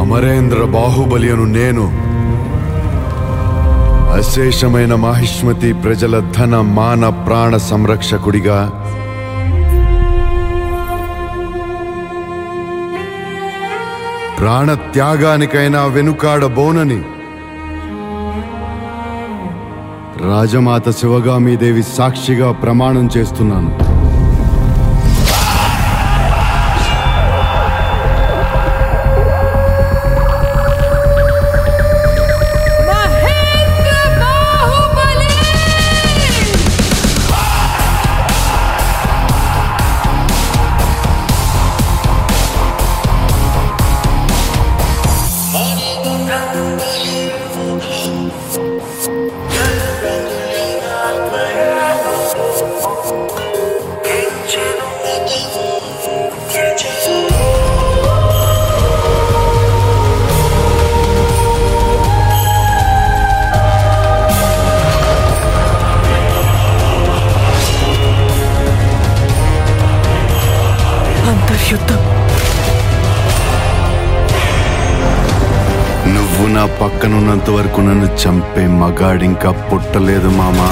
అమరేంద్ర బాహుబలి అను నేను అశేషమైన మహిష్మతి ప్రజల ధన మాన ప్రాణ సంరక్షకుడిగా ప్రాణ త్యాగానికైనా వెనుకాడబోనని రాజమాత శివగామీదేవి సాక్షిగా ప్రమాణం చేస్తున్నాను. You. నువ్వు నా పక్కనున్నంత వరకు నన్ను చంపే మగాడింకా పుట్టలేదు మామా.